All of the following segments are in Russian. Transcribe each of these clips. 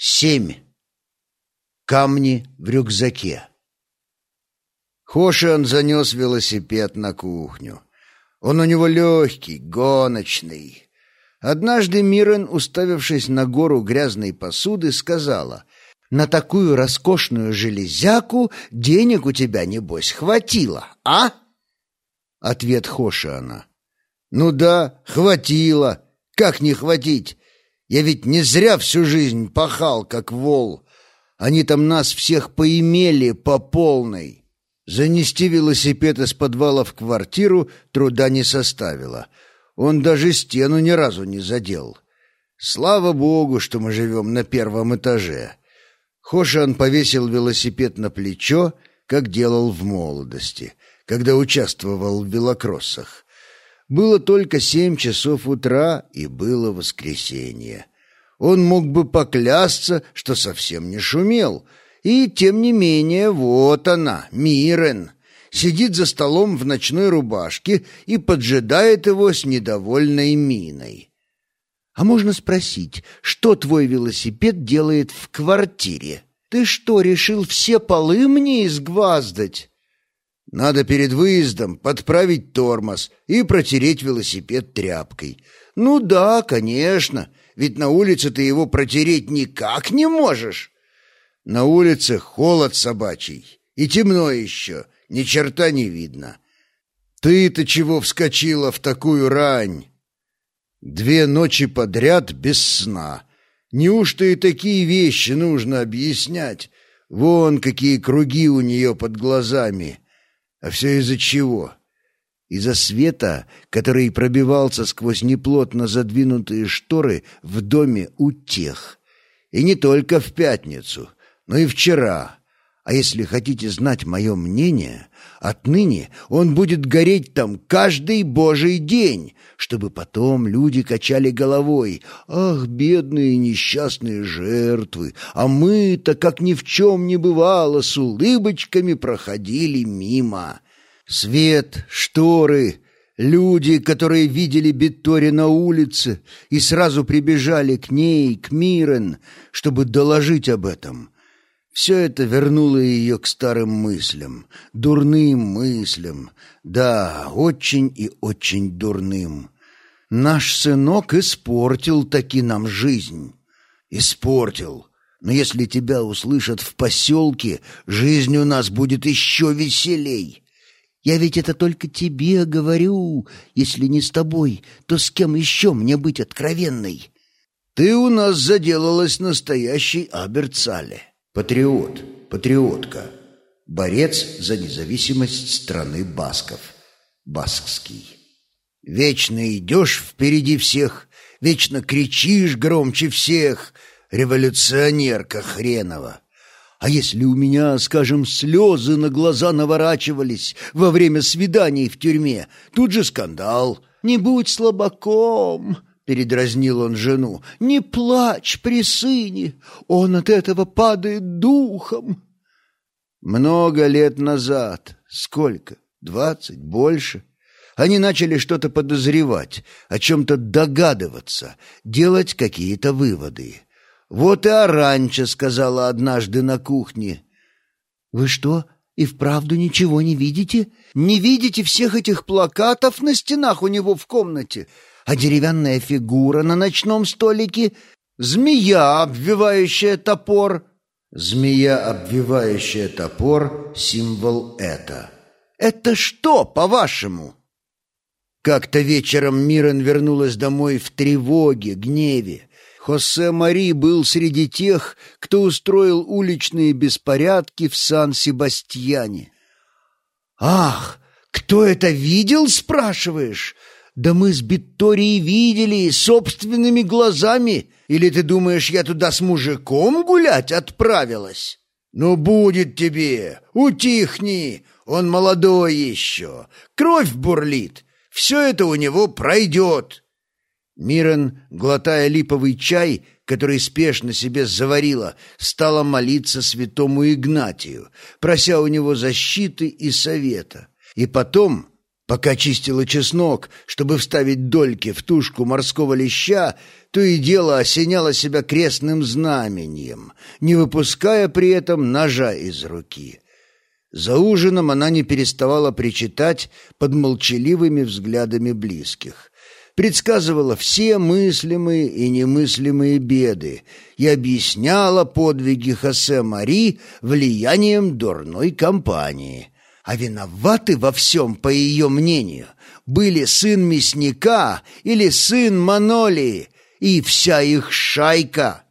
Семь. Камни в рюкзаке. Хошиан занес велосипед на кухню. Он у него легкий, гоночный. Однажды Мирен, уставившись на гору грязной посуды, сказала, «На такую роскошную железяку денег у тебя, небось, хватило, а?» Ответ Хошиана. «Ну да, хватило. Как не хватить? Я ведь не зря всю жизнь пахал, как вол. Они там нас всех поимели по полной. Занести велосипед из подвала в квартиру труда не составило. Он даже стену ни разу не задел. Слава богу, что мы живем на первом этаже. Хошан повесил велосипед на плечо, как делал в молодости, когда участвовал в велокроссах. Было только семь часов утра, и было воскресенье. Он мог бы поклясться, что совсем не шумел. И, тем не менее, вот она, Мирен, сидит за столом в ночной рубашке и поджидает его с недовольной миной. «А можно спросить, что твой велосипед делает в квартире? Ты что, решил все полы мне изгваздать?» Надо перед выездом подправить тормоз и протереть велосипед тряпкой. Ну да, конечно, ведь на улице ты его протереть никак не можешь. На улице холод собачий, и темно еще, ни черта не видно. Ты-то чего вскочила в такую рань? Две ночи подряд без сна. Неужто и такие вещи нужно объяснять? Вон какие круги у нее под глазами. А все из-за чего? Из-за света, который пробивался сквозь неплотно задвинутые шторы в доме у тех. И не только в пятницу, но и вчера. А если хотите знать мое мнение, отныне он будет гореть там каждый божий день, чтобы потом люди качали головой. Ах, бедные несчастные жертвы! А мы-то, как ни в чем не бывало, с улыбочками проходили мимо. Свет, шторы, люди, которые видели Биттори на улице и сразу прибежали к ней, к Мирен, чтобы доложить об этом — все это вернуло ее к старым мыслям, дурным мыслям, да, очень и очень дурным. Наш сынок испортил таки нам жизнь. Испортил. Но если тебя услышат в поселке, жизнь у нас будет еще веселей. Я ведь это только тебе говорю. Если не с тобой, то с кем еще мне быть откровенной? Ты у нас заделалась настоящей Аберцале. Патриот, патриотка, борец за независимость страны басков, баскский. Вечно идешь впереди всех, вечно кричишь громче всех, революционерка хренова. А если у меня, скажем, слезы на глаза наворачивались во время свиданий в тюрьме, тут же скандал. «Не будь слабаком, Передразнил он жену. «Не плачь при сыне, он от этого падает духом». Много лет назад, сколько, двадцать, больше, они начали что-то подозревать, о чем-то догадываться, делать какие-то выводы. Вот и Аранча сказала однажды на кухне. «Вы что, и вправду ничего не видите? Не видите всех этих плакатов на стенах у него в комнате? А деревянная фигура на ночном столике, змея, обвивающая топор. Змея, обвивающая топор, символ это. Это что, по-вашему? Как-то вечером Мирон вернулась домой в тревоге, гневе. Хосе Мари был среди тех, кто устроил уличные беспорядки в Сан-Себастьяне. «Ах, кто это видел, спрашиваешь? Да мы с Битторией видели собственными глазами. Или ты думаешь, я туда с мужиком гулять отправилась? Ну, будет тебе, утихни, он молодой еще, кровь бурлит, все это у него пройдет. Мирон, глотая липовый чай, который спешно себе заварила, стала молиться святому Игнатию, прося у него защиты и совета. И потом Пока чистила чеснок, чтобы вставить дольки в тушку морского леща, то и дело осеняла себя крестным знаменем, не выпуская при этом ножа из руки. За ужином она не переставала причитать под молчаливыми взглядами близких. Предсказывала все мыслимые и немыслимые беды и объясняла подвиги Хосе Мари влиянием дурной компании — а виноваты во всем, по ее мнению, были сын мясника или сын Манолии и вся их шайка.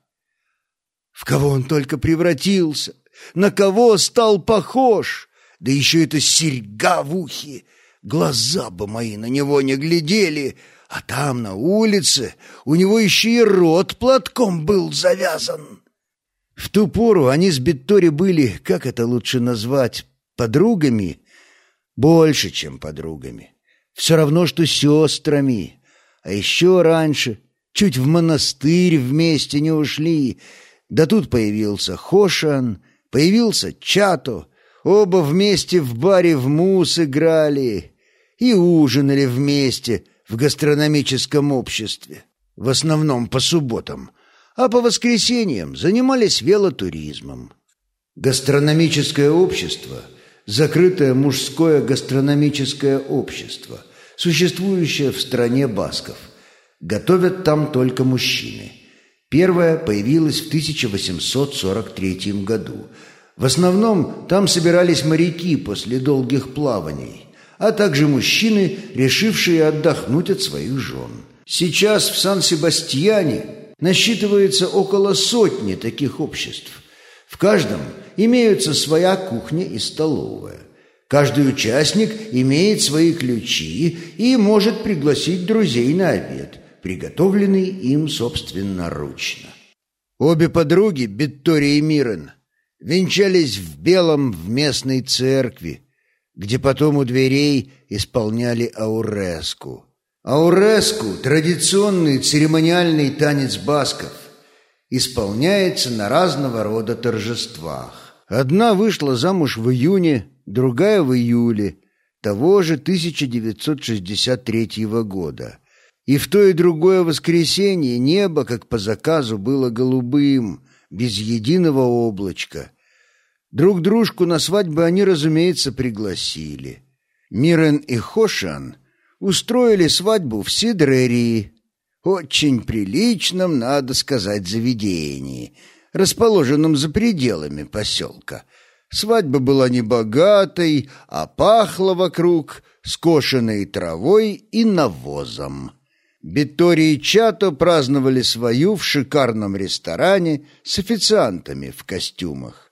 В кого он только превратился, на кого стал похож, да еще эта серьга в ухе, глаза бы мои на него не глядели, а там, на улице, у него еще и рот платком был завязан. В ту пору они с Биттори были, как это лучше назвать, подругами, больше, чем подругами. Все равно, что сестрами. А еще раньше, чуть в монастырь вместе не ушли. Да тут появился Хошан, появился Чато. Оба вместе в баре в мус играли и ужинали вместе в гастрономическом обществе. В основном по субботам, а по воскресеньям занимались велотуризмом. Гастрономическое общество — закрытое мужское гастрономическое общество, существующее в стране басков. Готовят там только мужчины. Первое появилось в 1843 году. В основном там собирались моряки после долгих плаваний, а также мужчины, решившие отдохнуть от своих жен. Сейчас в Сан-Себастьяне насчитывается около сотни таких обществ. В каждом – имеются своя кухня и столовая. Каждый участник имеет свои ключи и может пригласить друзей на обед, приготовленный им собственноручно. Обе подруги, Беттори и Мирен, венчались в белом в местной церкви, где потом у дверей исполняли ауреску. Ауреску – традиционный церемониальный танец басков, исполняется на разного рода торжествах. Одна вышла замуж в июне, другая в июле того же 1963 года. И в то и другое воскресенье небо, как по заказу, было голубым, без единого облачка. Друг дружку на свадьбу они, разумеется, пригласили. Мирен и Хошан устроили свадьбу в Сидрерии, очень приличном, надо сказать, заведении — расположенном за пределами поселка. Свадьба была не богатой, а пахла вокруг скошенной травой и навозом. Беттори и Чато праздновали свою в шикарном ресторане с официантами в костюмах,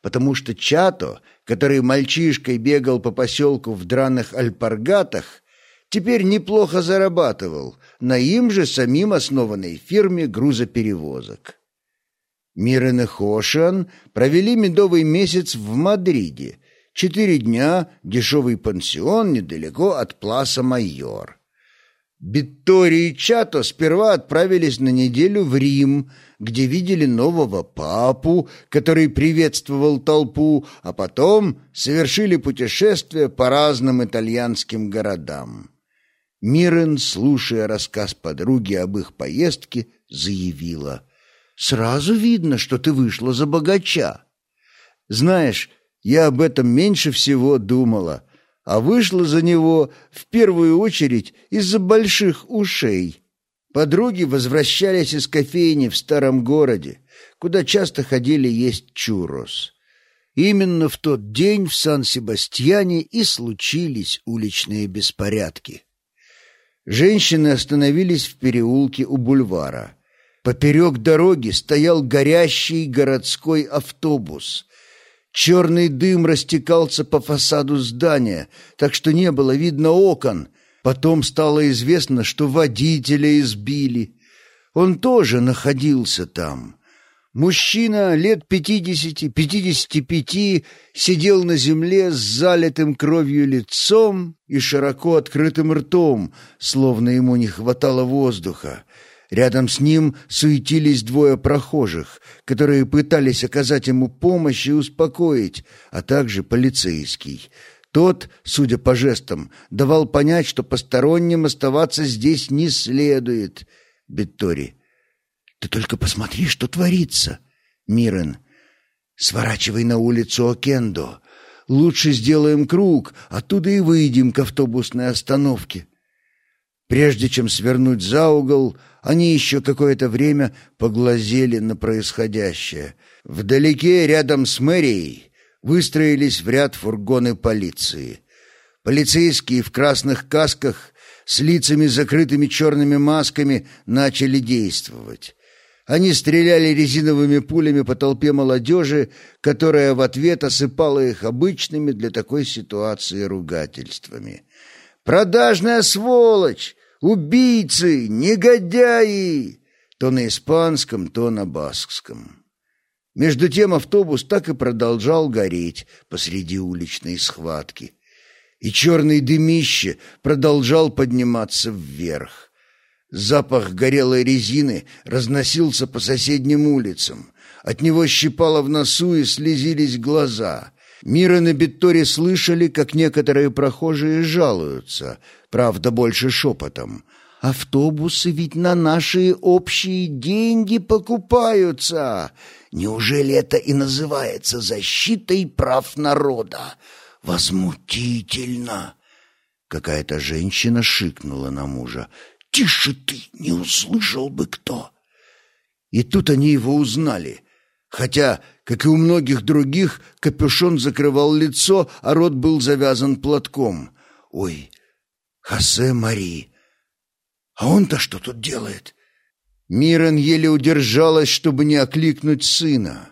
потому что Чато, который мальчишкой бегал по поселку в драных альпаргатах, теперь неплохо зарабатывал на им же самим основанной фирме грузоперевозок. Мирен и Хошиан провели медовый месяц в Мадриде. Четыре дня дешевый пансион недалеко от Пласа Майор. Биттори и Чато сперва отправились на неделю в Рим, где видели нового папу, который приветствовал толпу, а потом совершили путешествие по разным итальянским городам. Мирен, слушая рассказ подруги об их поездке, заявила — Сразу видно, что ты вышла за богача. Знаешь, я об этом меньше всего думала, а вышла за него в первую очередь из-за больших ушей. Подруги возвращались из кофейни в старом городе, куда часто ходили есть чурос. Именно в тот день в Сан-Себастьяне и случились уличные беспорядки. Женщины остановились в переулке у бульвара. Поперек дороги стоял горящий городской автобус. Черный дым растекался по фасаду здания, так что не было видно окон. Потом стало известно, что водителя избили. Он тоже находился там. Мужчина лет пятидесяти-пятидесяти пяти сидел на земле с залитым кровью лицом и широко открытым ртом, словно ему не хватало воздуха. Рядом с ним суетились двое прохожих, которые пытались оказать ему помощь и успокоить, а также полицейский. Тот, судя по жестам, давал понять, что посторонним оставаться здесь не следует. Беттори. «Ты только посмотри, что творится!» Мирен. «Сворачивай на улицу Окендо. Лучше сделаем круг, оттуда и выйдем к автобусной остановке». Прежде чем свернуть за угол, они еще какое-то время поглазели на происходящее. Вдалеке, рядом с мэрией, выстроились в ряд фургоны полиции. Полицейские в красных касках с лицами закрытыми черными масками начали действовать. Они стреляли резиновыми пулями по толпе молодежи, которая в ответ осыпала их обычными для такой ситуации ругательствами. «Продажная сволочь! Убийцы! Негодяи!» То на испанском, то на баскском. Между тем автобус так и продолжал гореть посреди уличной схватки. И черный дымище продолжал подниматься вверх. Запах горелой резины разносился по соседним улицам. От него щипало в носу и слезились глаза. Мира на Битторе слышали, как некоторые прохожие жалуются, правда, больше шепотом. «Автобусы ведь на наши общие деньги покупаются!» Неужели это и называется защитой прав народа? Возмутительно!» Какая-то женщина шикнула на мужа. «Тише ты, не услышал бы кто!» И тут они его узнали. Хотя, как и у многих других, капюшон закрывал лицо, а рот был завязан платком. «Ой, Хосе Мари! А он-то что тут делает?» Мирен еле удержалась, чтобы не окликнуть сына.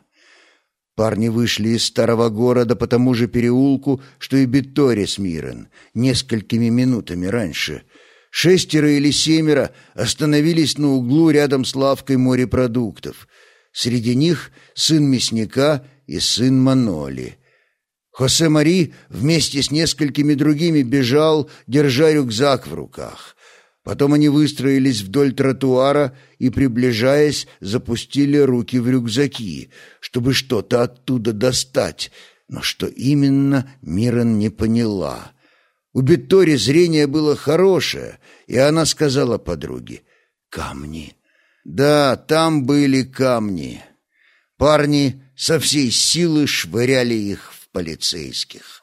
Парни вышли из старого города по тому же переулку, что и Биттори с Мирен, несколькими минутами раньше. Шестеро или семеро остановились на углу рядом с лавкой морепродуктов. Среди них сын мясника и сын Маноли. Хосе Мари вместе с несколькими другими бежал, держа рюкзак в руках. Потом они выстроились вдоль тротуара и, приближаясь, запустили руки в рюкзаки, чтобы что-то оттуда достать. Но что именно, Мирон не поняла. У Беттори зрение было хорошее, и она сказала подруге «Камни». Да, там были камни. Парни со всей силы швыряли их в полицейских.